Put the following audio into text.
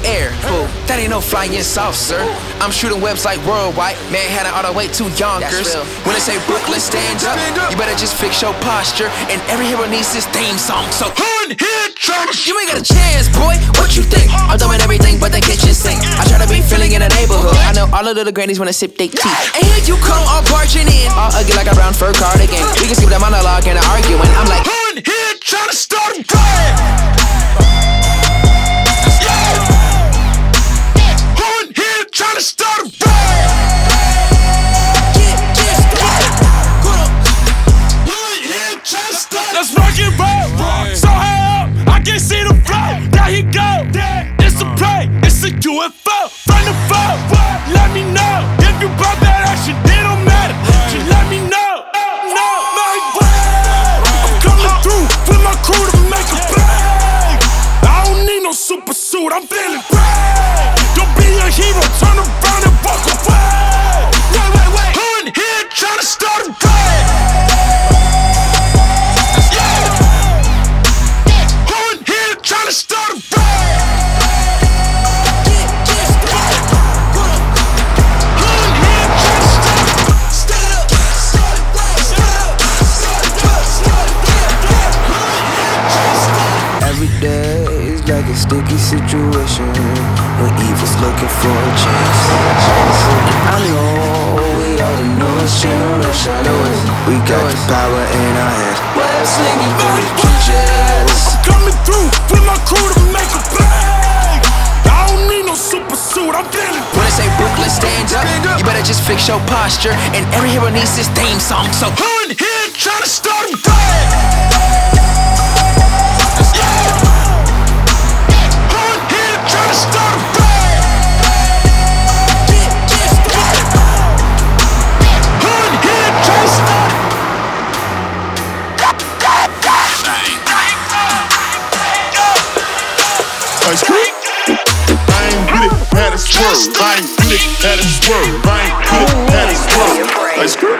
Fool, that ain't no flying soft, sir. I'm shooting webs like worldwide. Manhattan all the way to Yonkers. When they say Brooklyn, stand up, you better just fix your posture. And every hero needs his theme song. So, Hood here, tryna you ain't got a chance, boy. What you think? I'm doing everything but the kitchen sink. I try to be feeling in the neighborhood. I know all the little grannies wanna sip their tea. And here you come, all barging in. All ugly like a brown fur cardigan. We can skip the monologue and arguing. Super. I'm feeling great. Don't be a hero. Turn around and walk away. Wait, wait, wait. Hood here, tryna start a riot. Yeah. Hood here, tryna start a riot. Every day is like a sticky situation when evil's looking for a chance. I know we are the newest generation. We got the power in our hands. Web slinging through the trenches. I'm coming through with my crew to make a play. I don't need no super suit. I'm feeling when they say Brooklyn, stand up, you better just fix your posture. And every hero needs his theme song. So, Hood here, trying to start a riot. I ain't with it, had a swerve. I ain't with it, had a swerve. I ain't with it, had a swerve.